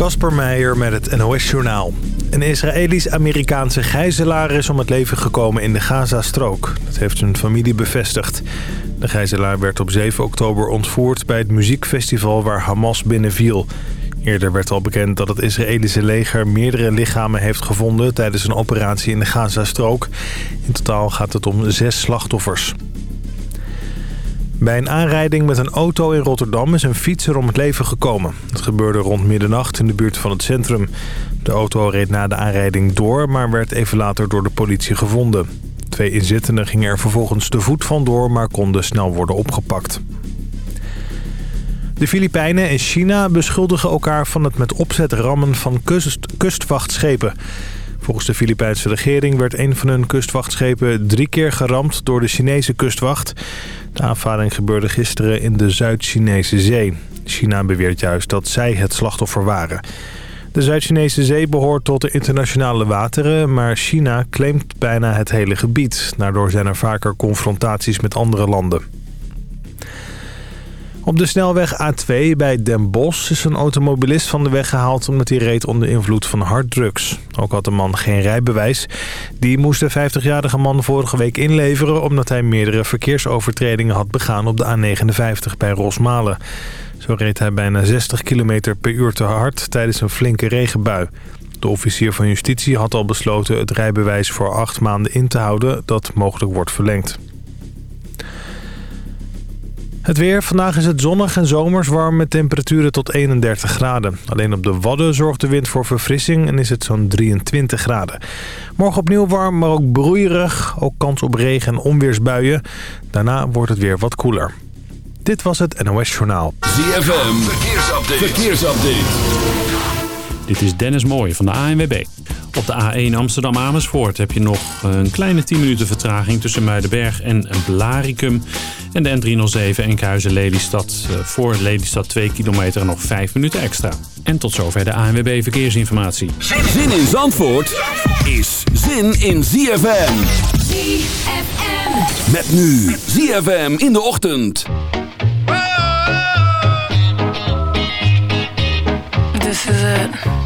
Kasper Meijer met het NOS-journaal. Een Israëlisch-Amerikaanse gijzelaar is om het leven gekomen in de Gazastrook. Dat heeft zijn familie bevestigd. De gijzelaar werd op 7 oktober ontvoerd bij het muziekfestival waar Hamas binnenviel. Eerder werd al bekend dat het Israëlische leger meerdere lichamen heeft gevonden... tijdens een operatie in de Gazastrook. In totaal gaat het om zes slachtoffers. Bij een aanrijding met een auto in Rotterdam is een fietser om het leven gekomen. Het gebeurde rond middernacht in de buurt van het centrum. De auto reed na de aanrijding door, maar werd even later door de politie gevonden. Twee inzittenden gingen er vervolgens te voet vandoor, maar konden snel worden opgepakt. De Filipijnen en China beschuldigen elkaar van het met opzet rammen van kust, kustwachtschepen. Volgens de Filipijnse regering werd een van hun kustwachtschepen drie keer geramd door de Chinese kustwacht. De aanvaring gebeurde gisteren in de Zuid-Chinese zee. China beweert juist dat zij het slachtoffer waren. De Zuid-Chinese zee behoort tot de internationale wateren, maar China claimt bijna het hele gebied. Daardoor zijn er vaker confrontaties met andere landen. Op de snelweg A2 bij Den Bosch is een automobilist van de weg gehaald... omdat hij reed onder invloed van harddrugs. Ook had de man geen rijbewijs. Die moest de 50-jarige man vorige week inleveren... omdat hij meerdere verkeersovertredingen had begaan op de A59 bij Rosmalen. Zo reed hij bijna 60 km per uur te hard tijdens een flinke regenbui. De officier van justitie had al besloten het rijbewijs voor acht maanden in te houden... dat mogelijk wordt verlengd. Het weer. Vandaag is het zonnig en zomers warm met temperaturen tot 31 graden. Alleen op de Wadden zorgt de wind voor verfrissing en is het zo'n 23 graden. Morgen opnieuw warm, maar ook broeierig. Ook kans op regen en onweersbuien. Daarna wordt het weer wat koeler. Dit was het NOS Journaal. ZFM. Verkeersupdate. Verkeersupdate. Dit is Dennis Mooij van de ANWB. Op de A1 Amsterdam-Amersfoort heb je nog een kleine 10 minuten vertraging tussen Muidenberg en Blaricum. En de N307 Enkhuizen-Lelystad eh, voor Lelystad 2 kilometer en nog 5 minuten extra. En tot zover de ANWB Verkeersinformatie. Zin in Zandvoort is zin in ZFM. ZFM. Met nu ZFM in de ochtend. This is it.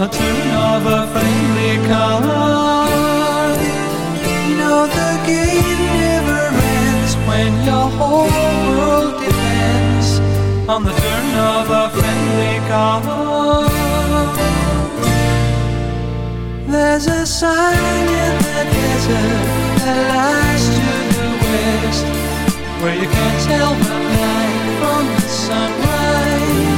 on the turn of a friendly caller. You know the game never ends when your whole world depends on the turn of a friendly caller. There's a sign in the desert that lies to the west, where you can't tell the night from the sunrise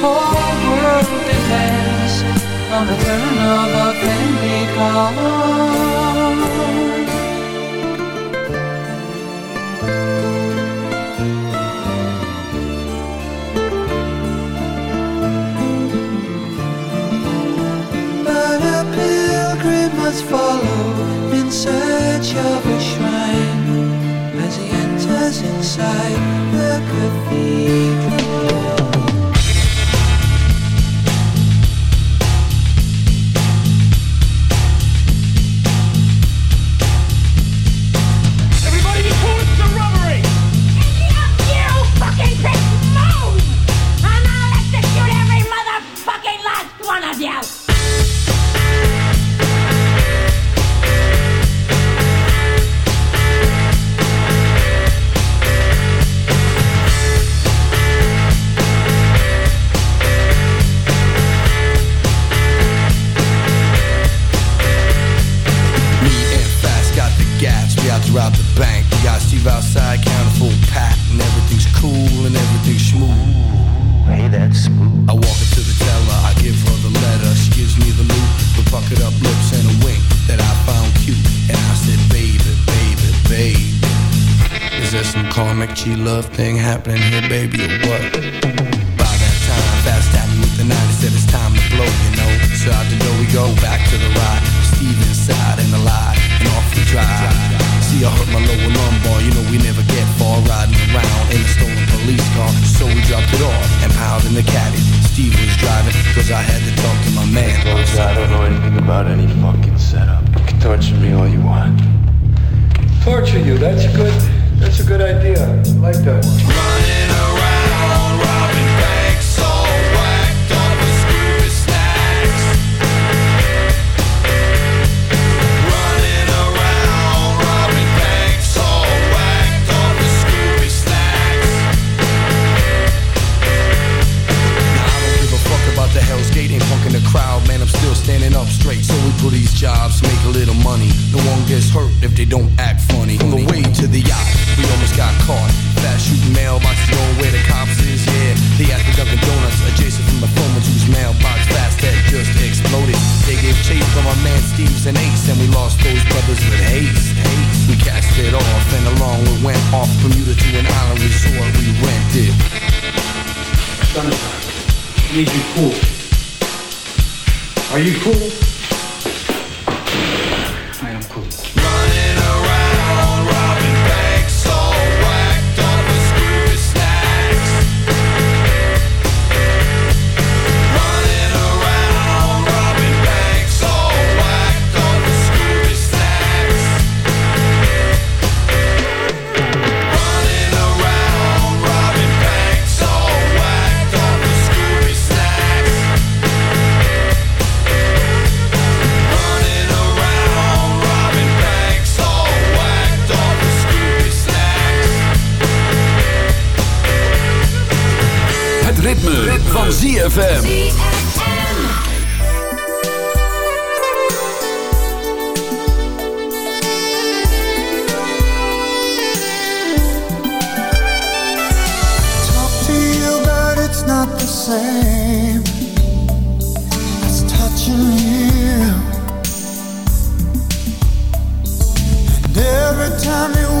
whole world depends on the turn of a friendly call.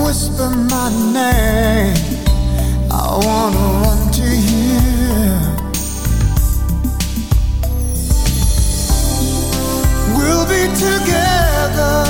whisper my name. I wanna run to you. We'll be together.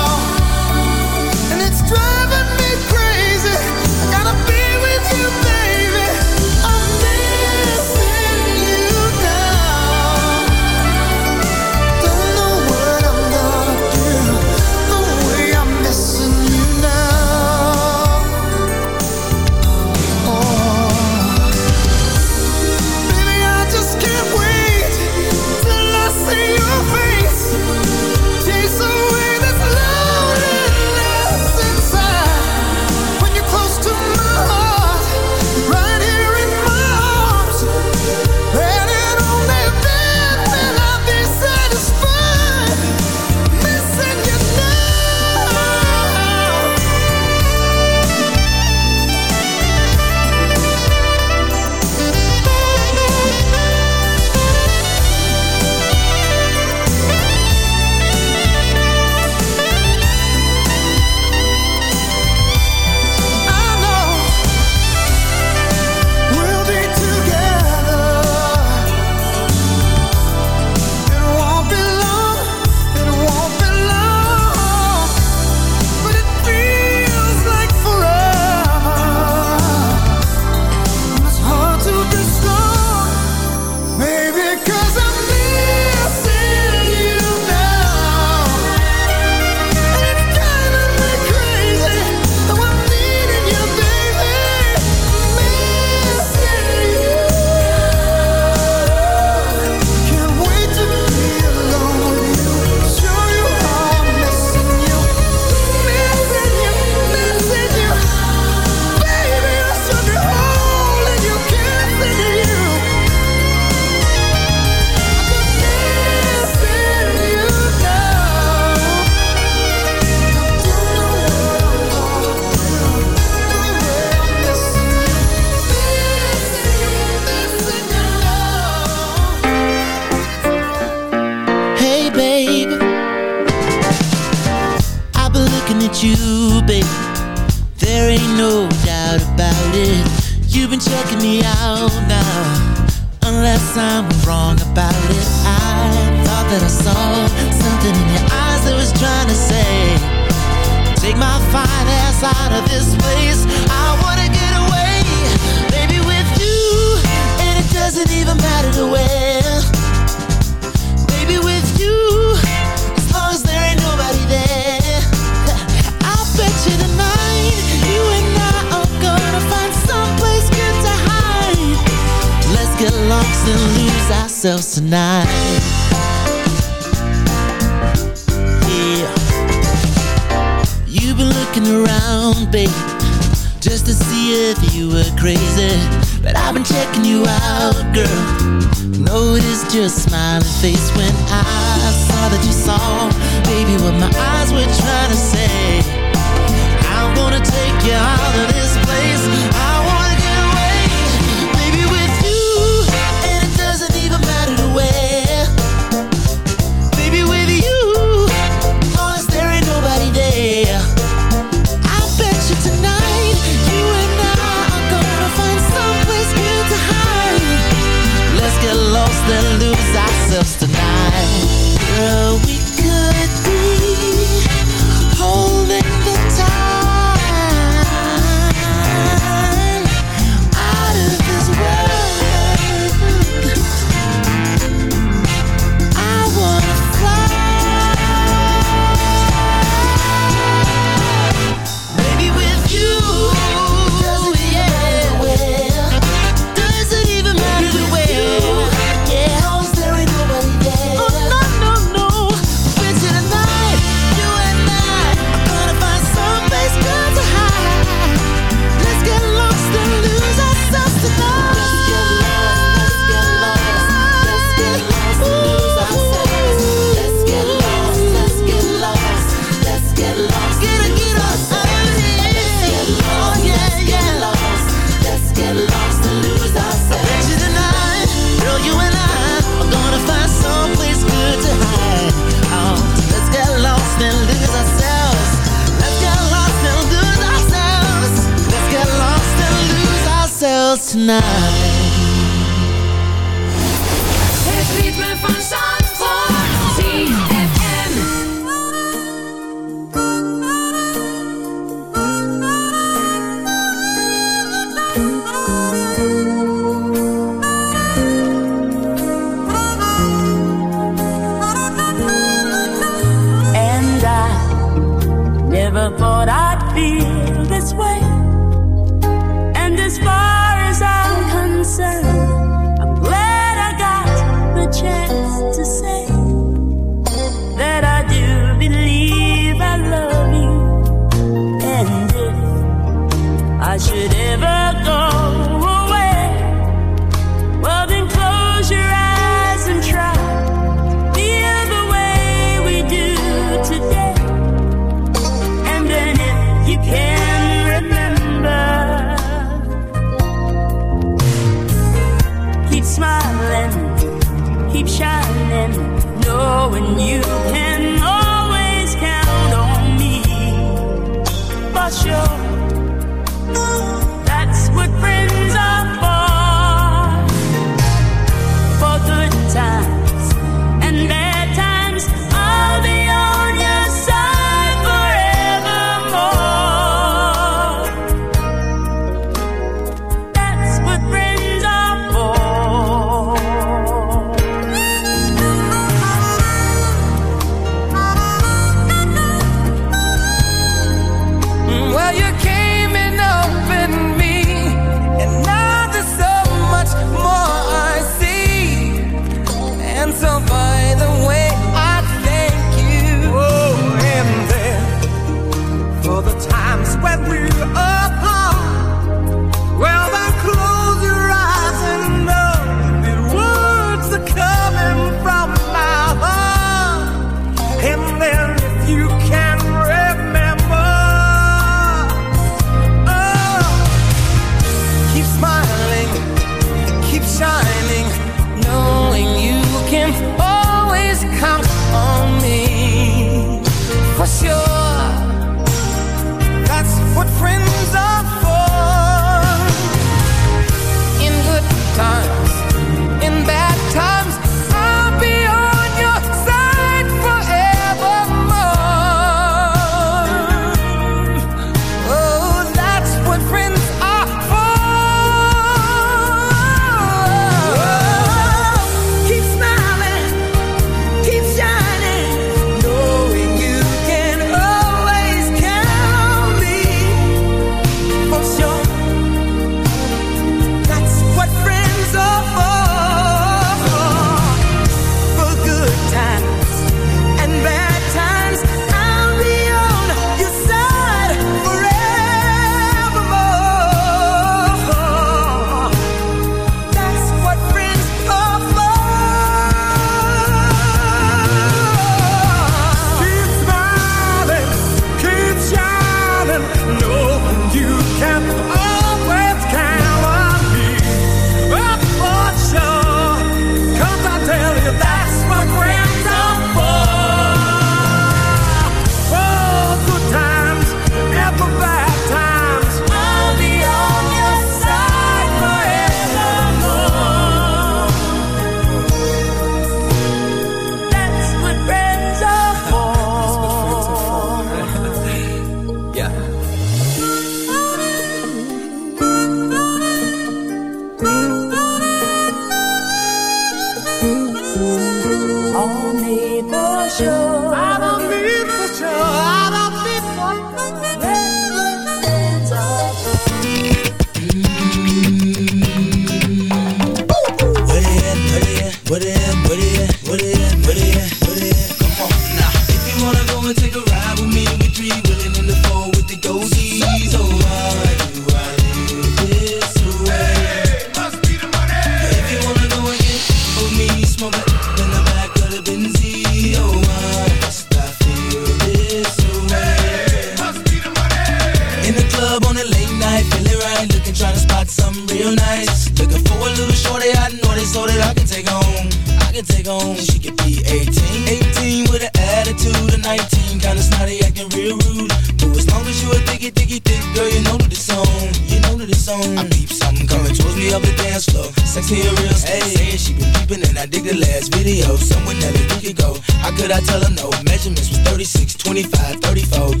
Take home. I can take home. She could be 18, 18 with an attitude of 19, kinda snotty, acting real rude. But as long as you a thicky, thicky, thick girl, you know that it's on. You know that it's on. I peep something coming towards me up the dance floor. Sexy and real, hey, hey, she been peeping and I dig the last video. Somewhere Nelly we could go. How could I tell her no? Measurements was 36, 25, 34.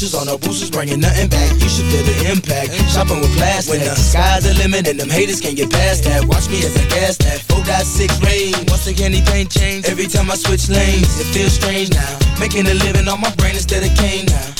Or no boosters, bringing nothing back. You should feel the impact. Shopping with plastic. When the sky's the limit and them haters can't get past that. Watch me as I gas that 4.6 rain. Once the candy paint change, every time I switch lanes, it feels strange now. Making a living on my brain instead of cane now.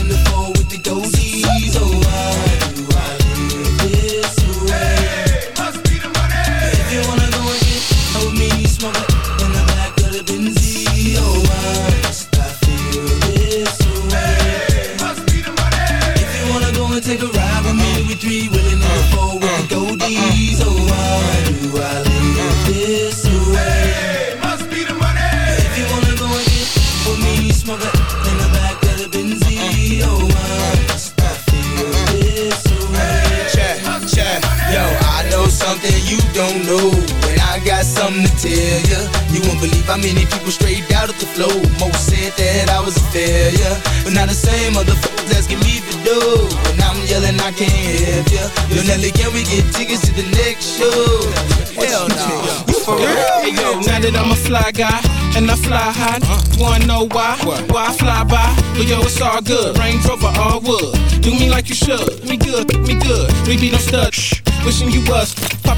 how many people straight out of the flow. Most said that I was a failure. But now the same motherfuckers asking me for dough. And now I'm yelling, I can't help ya. Yo, Nelly, can we get tickets to the next show? Hell no. You for real? Hey yo, now that I'm a fly guy and I fly high, wanna know why? Why I fly by? But yo, it's all good. Range Rover, all wood. Do me like you should. Me good, me good. We be no stud. Wishing you was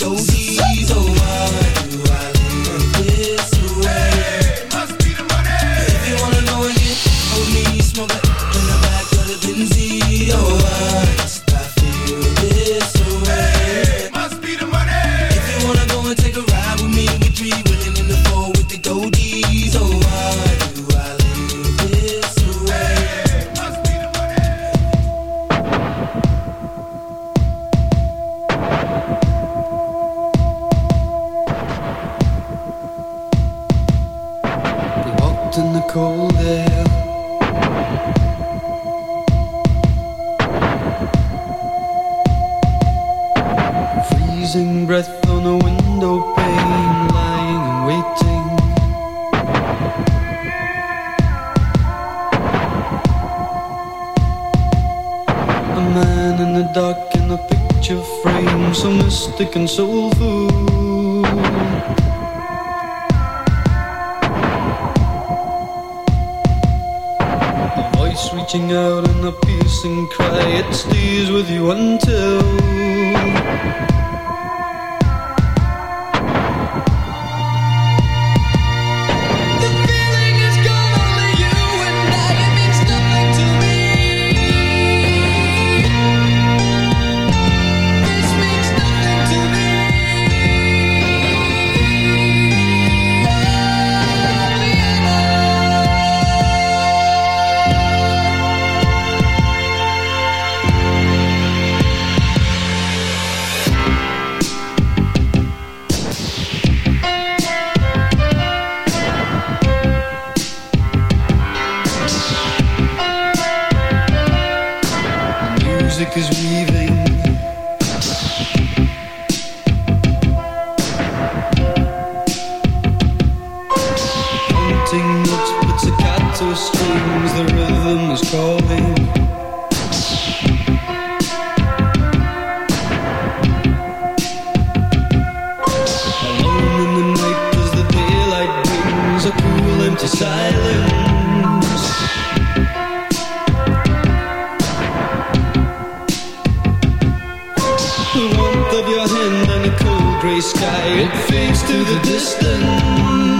the four a window pane, lying and waiting. A man in the dark in a picture frame, so mystic and soulful. Reaching out in a piercing cry. It stays with you until grey sky, it fades to the distance.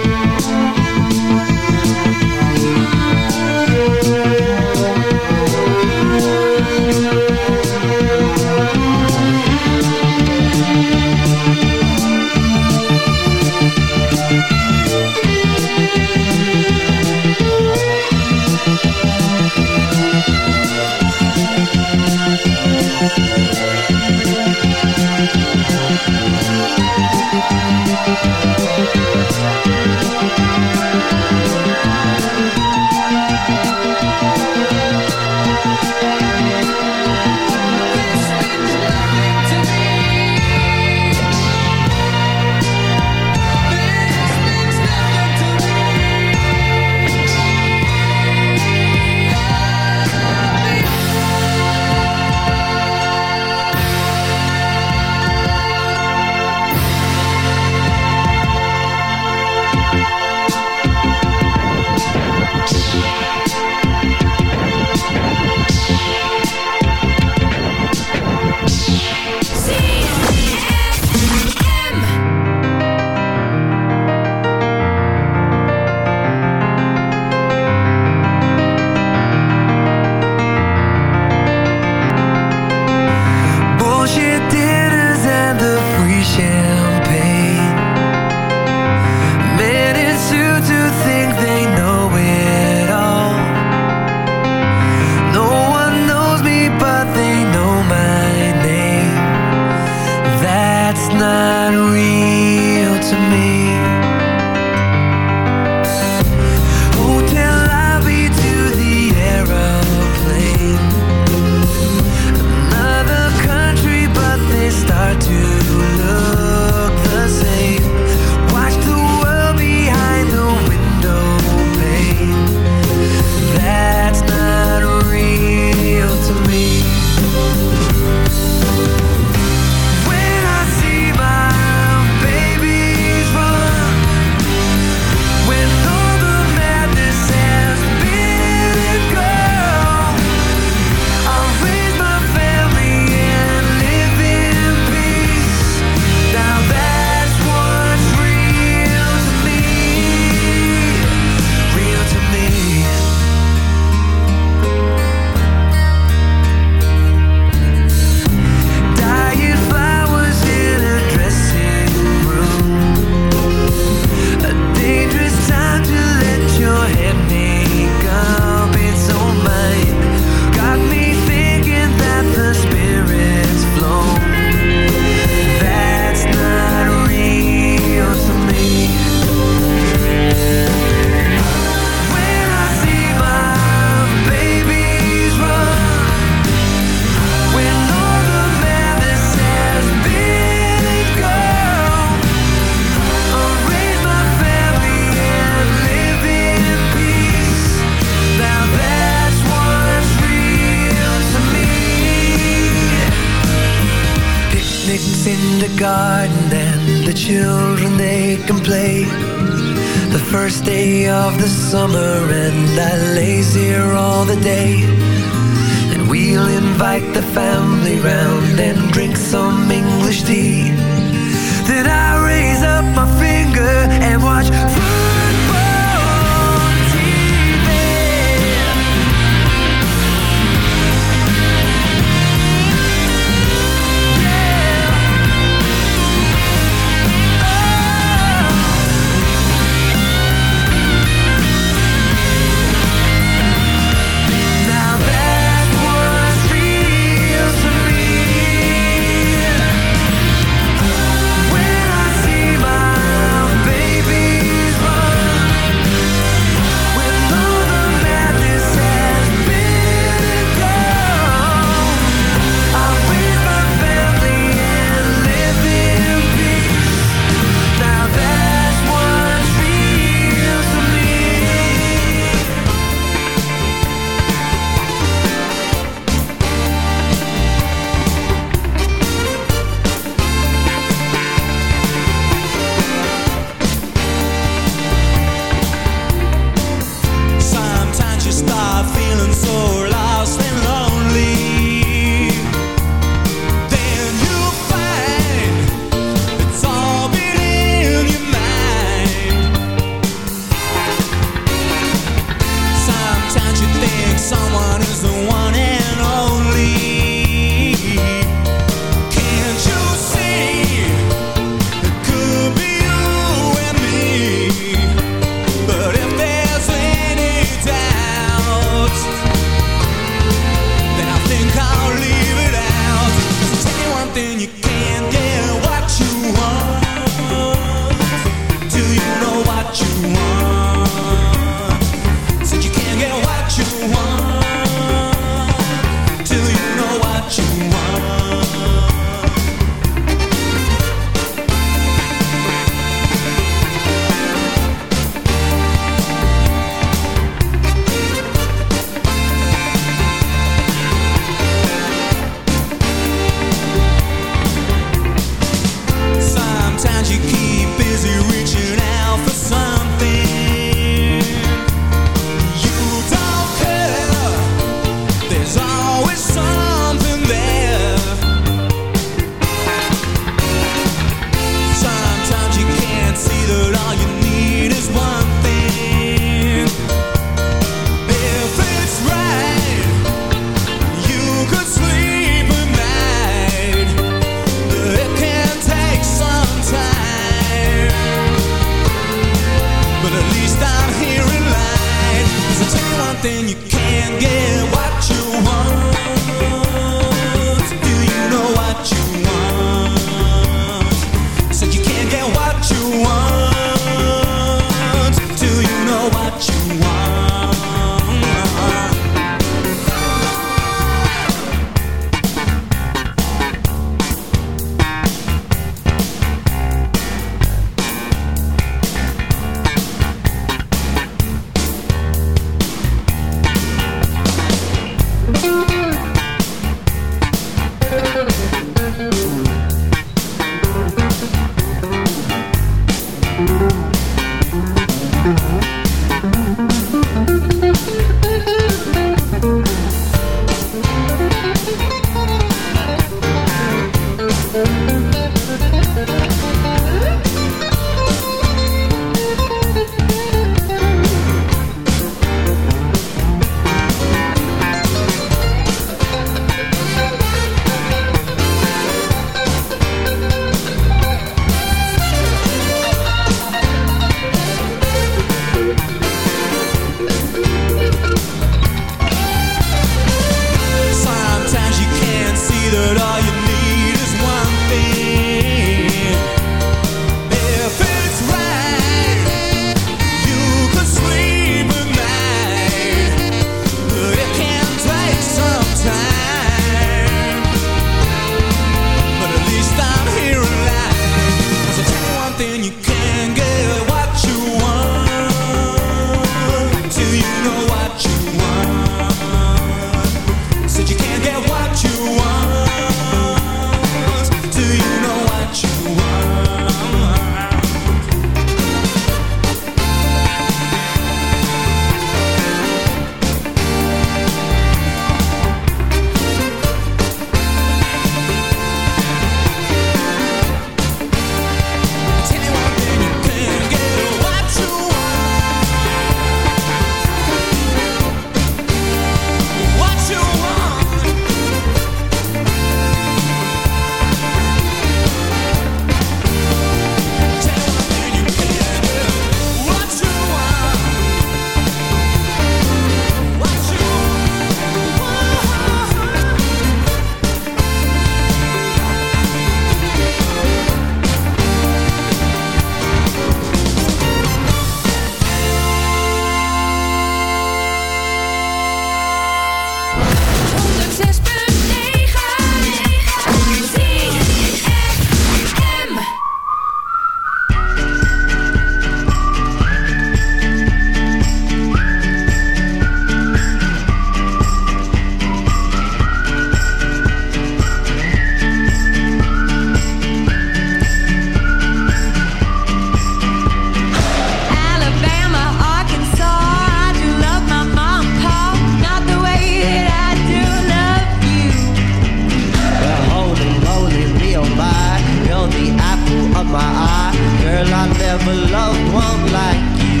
Girl, I never loved one like you.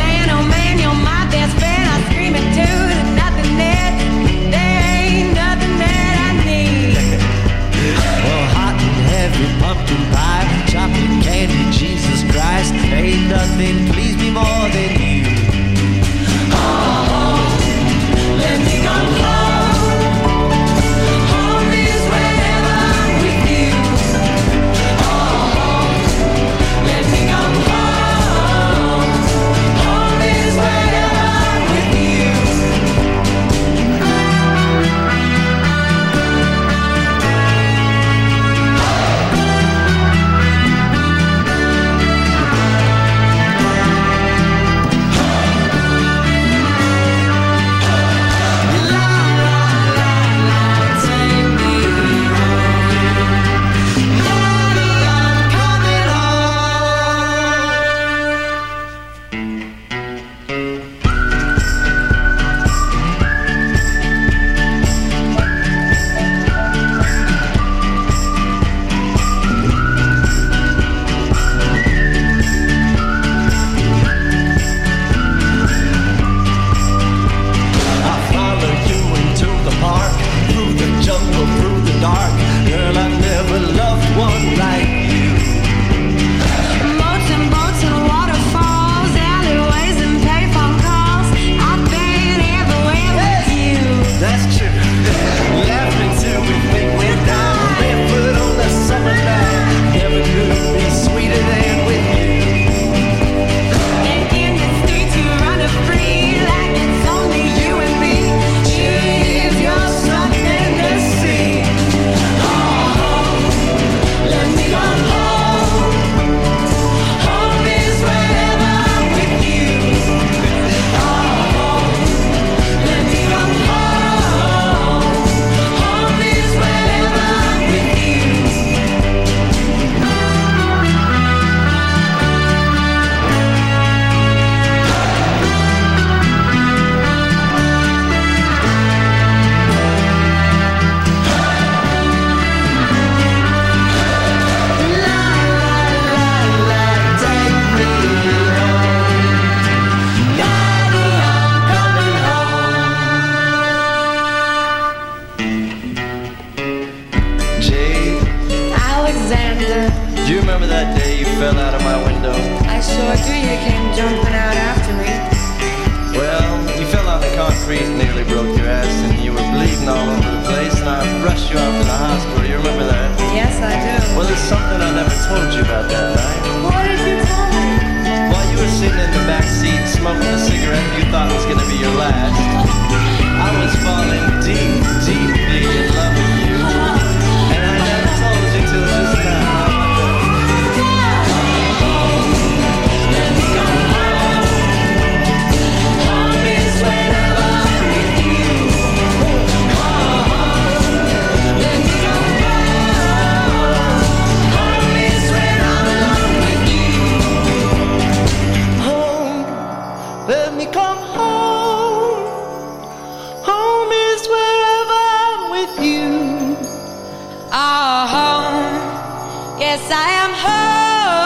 Man, oh man, you're my best friend. I too. There's nothing. There ain't nothing that I need. well, hot and heavy, pumpkin pie, chocolate candy, Jesus Christ. Ain't nothing please me more than you. am home.